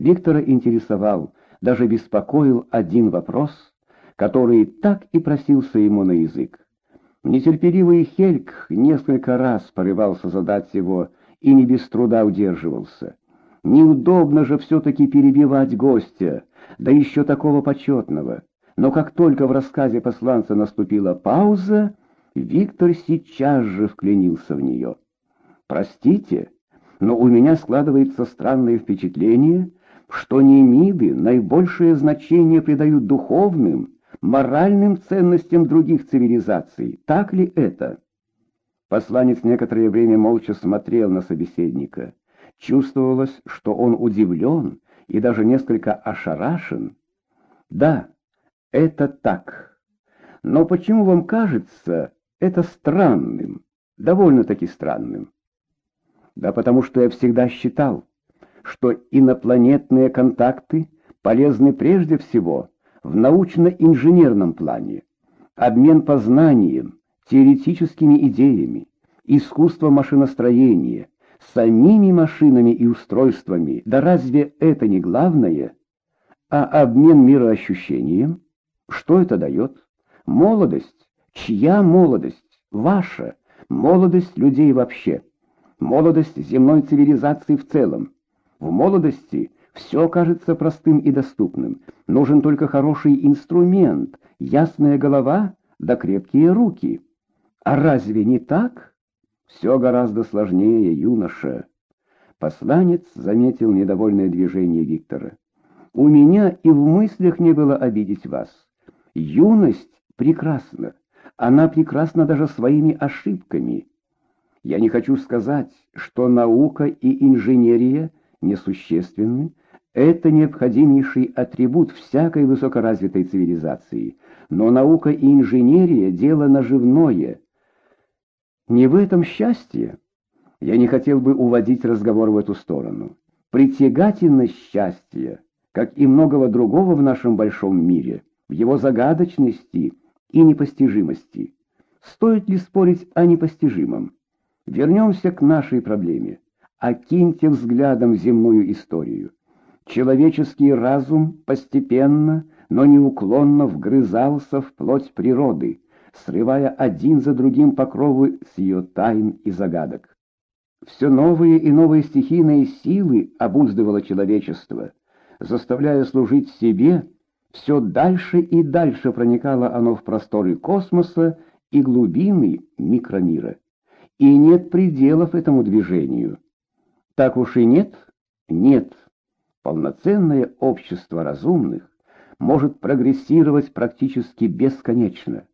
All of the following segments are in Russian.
Виктора интересовал, даже беспокоил один вопрос, который так и просился ему на язык. Нетерпеливый Хельк несколько раз порывался задать его и не без труда удерживался. Неудобно же все-таки перебивать гостя, да еще такого почетного. Но как только в рассказе посланца наступила пауза, Виктор сейчас же вклинился в нее. «Простите, но у меня складывается странное впечатление, что немиды наибольшее значение придают духовным, моральным ценностям других цивилизаций. Так ли это?» Посланец некоторое время молча смотрел на собеседника. Чувствовалось, что он удивлен и даже несколько ошарашен. «Да, это так. Но почему вам кажется это странным, довольно-таки странным?» «Да потому что я всегда считал, что инопланетные контакты полезны прежде всего в научно-инженерном плане. Обмен познанием, теоретическими идеями, искусство машиностроения, самими машинами и устройствами, да разве это не главное? А обмен мироощущением? Что это дает? Молодость. Чья молодость? Ваша. Молодость людей вообще. Молодость земной цивилизации в целом. В молодости все кажется простым и доступным. Нужен только хороший инструмент, ясная голова да крепкие руки. А разве не так? Все гораздо сложнее, юноша. Посланец заметил недовольное движение Виктора. У меня и в мыслях не было обидеть вас. Юность прекрасна. Она прекрасна даже своими ошибками. Я не хочу сказать, что наука и инженерия несущественны. Это необходимейший атрибут всякой высокоразвитой цивилизации. Но наука и инженерия — дело наживное. Не в этом счастье. Я не хотел бы уводить разговор в эту сторону. Притягательность счастья, как и многого другого в нашем большом мире, в его загадочности и непостижимости. Стоит ли спорить о непостижимом? Вернемся к нашей проблеме. Окиньте взглядом земную историю. Человеческий разум постепенно, но неуклонно вгрызался в плоть природы, срывая один за другим покровы с ее тайн и загадок. Все новые и новые стихийные силы обуздывало человечество, заставляя служить себе, все дальше и дальше проникало оно в просторы космоса и глубины микромира. И нет пределов этому движению. Так уж и нет? Нет. Полноценное общество разумных может прогрессировать практически бесконечно.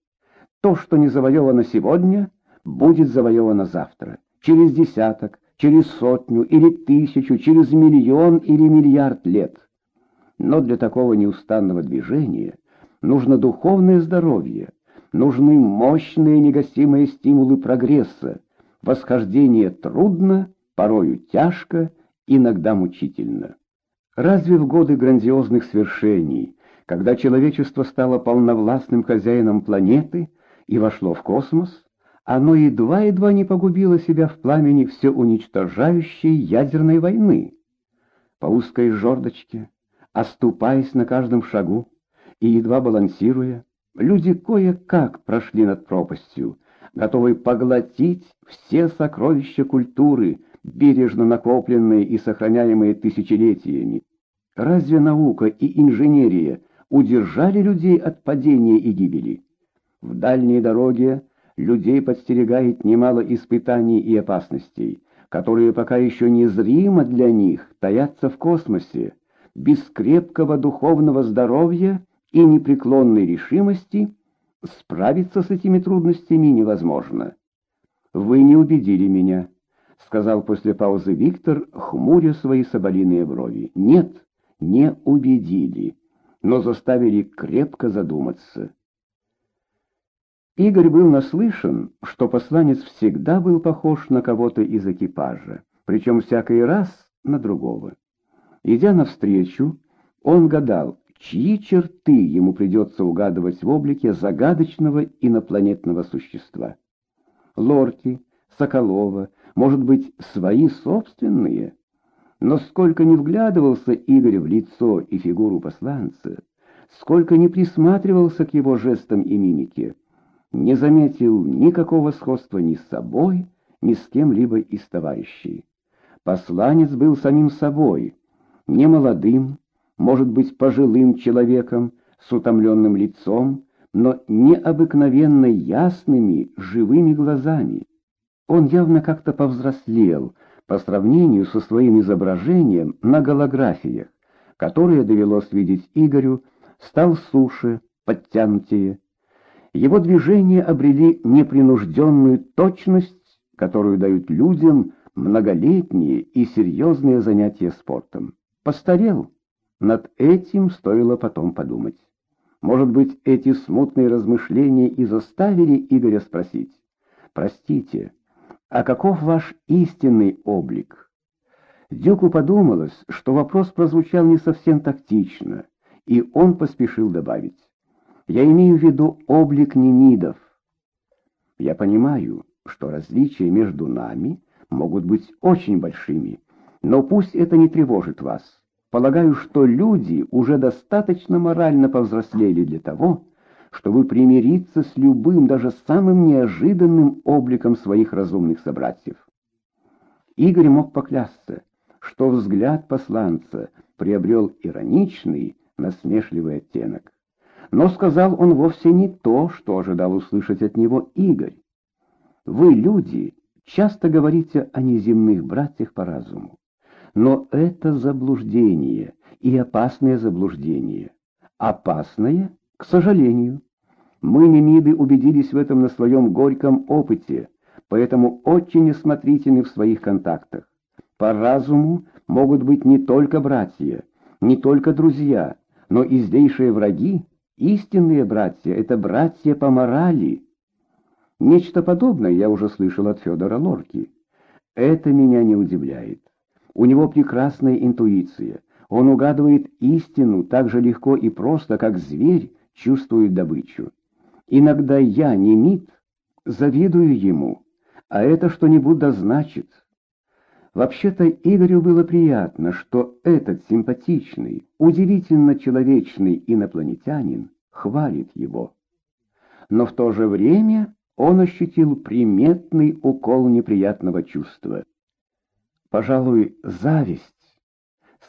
То, что не завоевано сегодня, будет завоевано завтра, через десяток, через сотню или тысячу, через миллион или миллиард лет. Но для такого неустанного движения нужно духовное здоровье, нужны мощные негасимые стимулы прогресса. Восхождение трудно, порою тяжко, иногда мучительно. Разве в годы грандиозных свершений, когда человечество стало полновластным хозяином планеты, и вошло в космос, оно едва-едва не погубило себя в пламени все уничтожающей ядерной войны. По узкой жердочке, оступаясь на каждом шагу и едва балансируя, люди кое-как прошли над пропастью, готовые поглотить все сокровища культуры, бережно накопленные и сохраняемые тысячелетиями. Разве наука и инженерия удержали людей от падения и гибели? В дальней дороге людей подстерегает немало испытаний и опасностей, которые пока еще незримо для них таятся в космосе. Без крепкого духовного здоровья и непреклонной решимости справиться с этими трудностями невозможно. «Вы не убедили меня», — сказал после паузы Виктор, хмуря свои соболиные брови. «Нет, не убедили, но заставили крепко задуматься». Игорь был наслышан, что посланец всегда был похож на кого-то из экипажа, причем всякий раз на другого. Идя навстречу, он гадал, чьи черты ему придется угадывать в облике загадочного инопланетного существа. Лорти, Соколова, может быть, свои собственные? Но сколько не вглядывался Игорь в лицо и фигуру посланца, сколько не присматривался к его жестам и мимике, не заметил никакого сходства ни с собой, ни с кем-либо из товарищей. Посланец был самим собой, не молодым, может быть, пожилым человеком с утомленным лицом, но необыкновенно ясными, живыми глазами. Он явно как-то повзрослел по сравнению со своим изображением на голографиях, которые довелось видеть Игорю, стал суше, подтянутее. Его движения обрели непринужденную точность, которую дают людям многолетние и серьезные занятия спортом. Постарел. Над этим стоило потом подумать. Может быть, эти смутные размышления и заставили Игоря спросить. «Простите, а каков ваш истинный облик?» Дюку подумалось, что вопрос прозвучал не совсем тактично, и он поспешил добавить. «Я имею в виду облик немидов. Я понимаю, что различия между нами могут быть очень большими, но пусть это не тревожит вас. Полагаю, что люди уже достаточно морально повзрослели для того, чтобы примириться с любым, даже самым неожиданным обликом своих разумных собратьев. Игорь мог поклясться, что взгляд посланца приобрел ироничный, насмешливый оттенок. Но сказал он вовсе не то, что ожидал услышать от него Игорь. Вы, люди, часто говорите о неземных братьях по разуму. Но это заблуждение, и опасное заблуждение. Опасное, к сожалению. Мы, немиды, убедились в этом на своем горьком опыте, поэтому очень осмотрительны в своих контактах. По разуму могут быть не только братья, не только друзья, но и здейшие враги, истинные братья, это братья по морали. Нечто подобное я уже слышал от Федора Лорки. Это меня не удивляет. У него прекрасная интуиция. Он угадывает истину так же легко и просто, как зверь чувствует добычу. Иногда я, не Мит, завидую ему, а это что-нибудь да значит. Вообще-то Игорю было приятно, что этот симпатичный, удивительно человечный инопланетянин хвалит его. Но в то же время он ощутил приметный укол неприятного чувства пожалуй, зависть,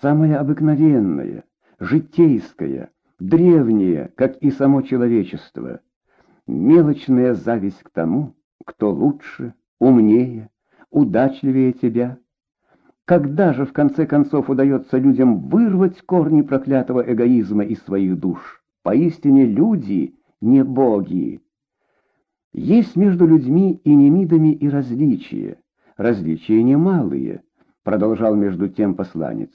самая обыкновенная, житейская, древняя, как и само человечество, мелочная зависть к тому, кто лучше, умнее, удачливее тебя. Когда же в конце концов удается людям вырвать корни проклятого эгоизма из своих душ? Поистине люди не боги. Есть между людьми и немидами и различия, различия немалые, продолжал между тем посланец.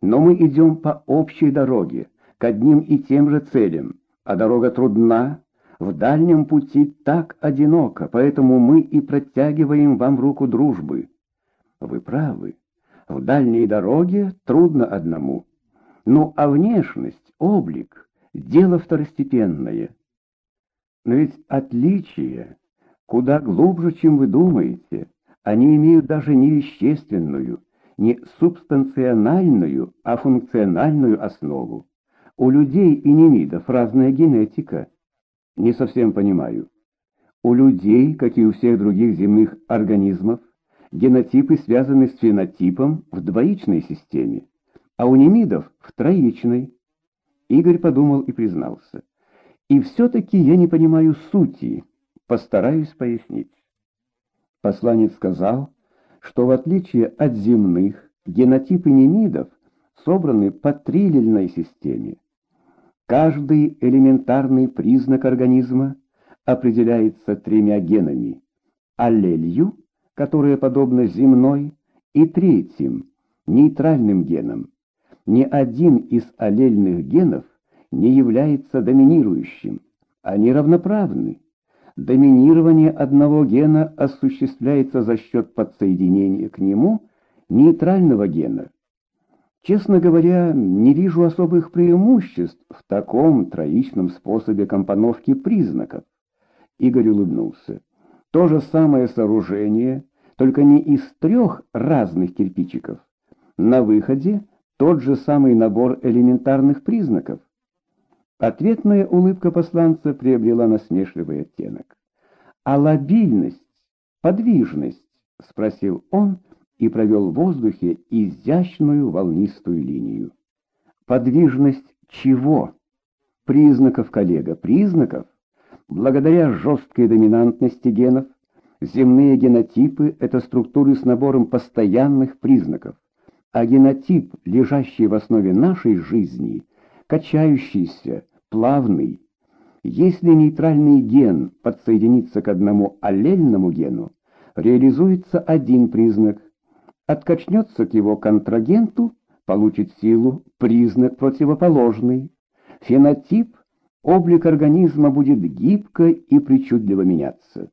Но мы идем по общей дороге, к одним и тем же целям, а дорога трудна, в дальнем пути так одиноко, поэтому мы и протягиваем вам руку дружбы. Вы правы, в дальней дороге трудно одному. Ну а внешность, облик — дело второстепенное. Но ведь отличие куда глубже, чем вы думаете. Они имеют даже не вещественную, не субстанциональную, а функциональную основу. У людей и немидов разная генетика. Не совсем понимаю. У людей, как и у всех других земных организмов, генотипы связаны с фенотипом в двоичной системе, а у немидов в троичной. Игорь подумал и признался. И все-таки я не понимаю сути, постараюсь пояснить. Посланец сказал, что в отличие от земных, генотипы немидов собраны по трилельной системе. Каждый элементарный признак организма определяется тремя генами – аллелью, которая подобна земной, и третьим – нейтральным геном. Ни один из аллельных генов не является доминирующим, они равноправны. Доминирование одного гена осуществляется за счет подсоединения к нему нейтрального гена. Честно говоря, не вижу особых преимуществ в таком троичном способе компоновки признаков. Игорь улыбнулся. То же самое сооружение, только не из трех разных кирпичиков, на выходе тот же самый набор элементарных признаков. Ответная улыбка посланца приобрела насмешливый оттенок. «А лобильность, подвижность?» — спросил он и провел в воздухе изящную волнистую линию. «Подвижность чего?» «Признаков, коллега, признаков. Благодаря жесткой доминантности генов земные генотипы — это структуры с набором постоянных признаков, а генотип, лежащий в основе нашей жизни, качающийся, плавный. Если нейтральный ген подсоединится к одному аллельному гену, реализуется один признак, откачнется к его контрагенту, получит силу признак противоположный. Фенотип облик организма будет гибко и причудливо меняться.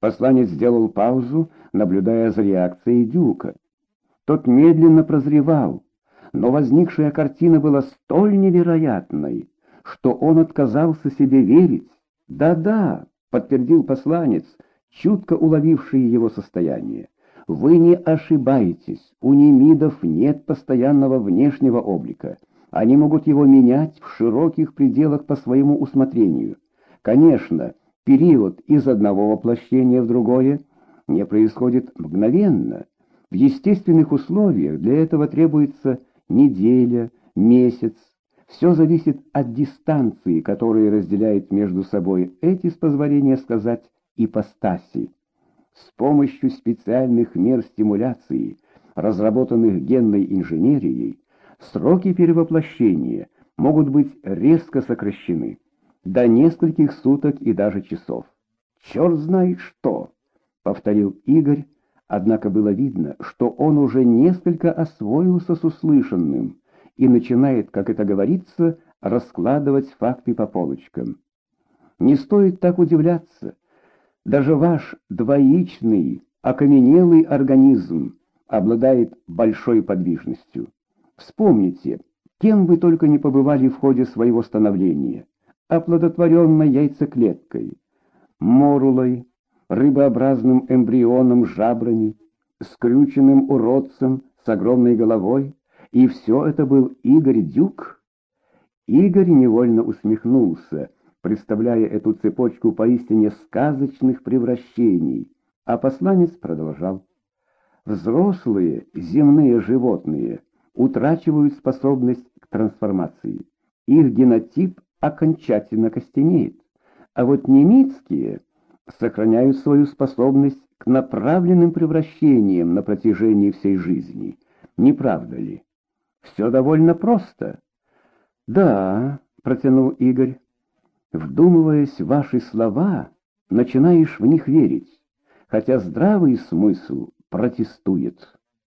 Посланец сделал паузу, наблюдая за реакцией Дюка. Тот медленно прозревал, но возникшая картина была столь невероятной, что он отказался себе верить. «Да-да», — подтвердил посланец, чутко уловивший его состояние, — «вы не ошибаетесь, у немидов нет постоянного внешнего облика». Они могут его менять в широких пределах по своему усмотрению. Конечно, период из одного воплощения в другое не происходит мгновенно. В естественных условиях для этого требуется неделя, месяц. Все зависит от дистанции, которая разделяет между собой эти, с позволения сказать, ипостаси. С помощью специальных мер стимуляции, разработанных генной инженерией, Сроки перевоплощения могут быть резко сокращены до нескольких суток и даже часов. «Черт знает что!» — повторил Игорь, однако было видно, что он уже несколько освоился с услышанным и начинает, как это говорится, раскладывать факты по полочкам. Не стоит так удивляться. Даже ваш двоичный, окаменелый организм обладает большой подвижностью. Вспомните, кем вы только не побывали в ходе своего становления. Оплодотворенной яйцеклеткой, морулой, рыбообразным эмбрионом с жабрами, скрюченным уродцем с огромной головой, и все это был Игорь Дюк? Игорь невольно усмехнулся, представляя эту цепочку поистине сказочных превращений, а посланец продолжал. Взрослые земные животные — утрачивают способность к трансформации. Их генотип окончательно костенеет. А вот немецкие сохраняют свою способность к направленным превращениям на протяжении всей жизни. Не правда ли? Все довольно просто. Да, протянул Игорь. Вдумываясь в ваши слова, начинаешь в них верить, хотя здравый смысл протестует.